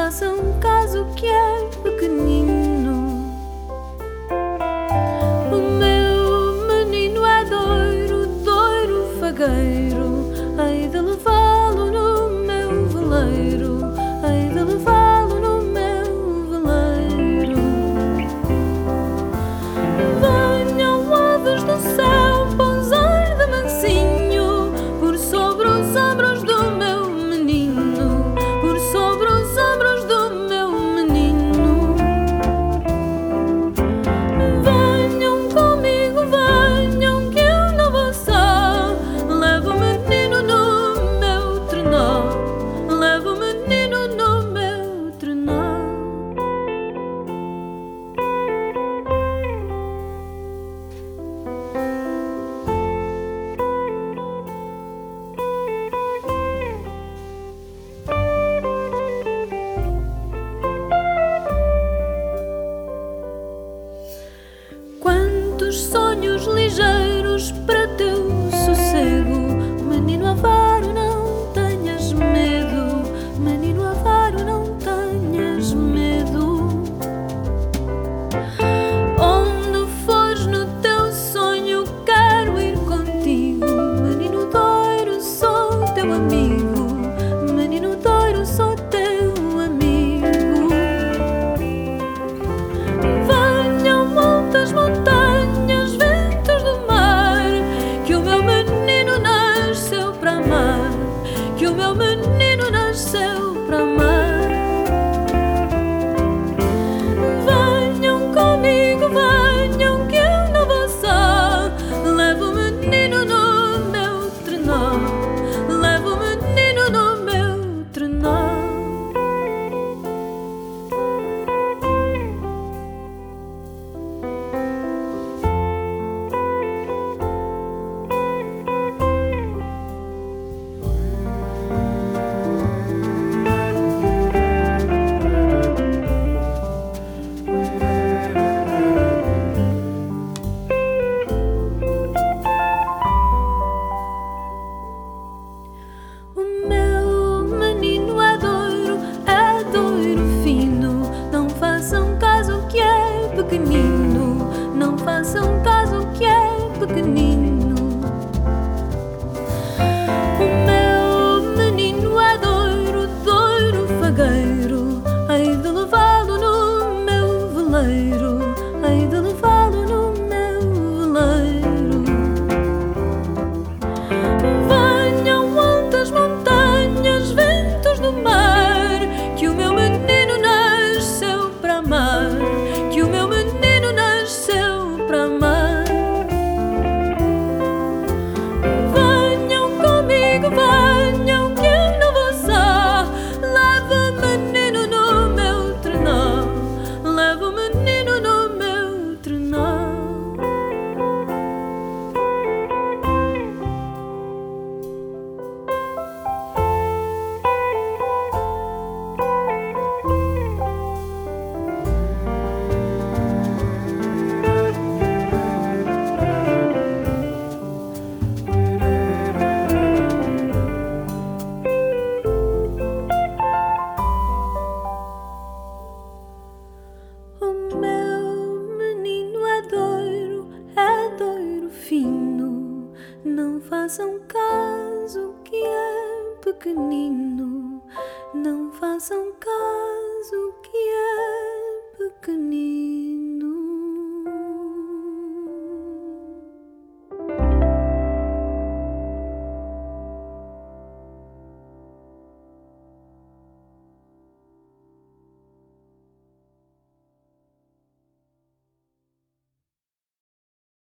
façam caso que é pequenino. O meu menino é doiro, doiro fagueiro, hei de levar. sonhos ligeiros. nasceu pra amar. life. Não façam caso que é pequenino, não façam caso que é pequenino.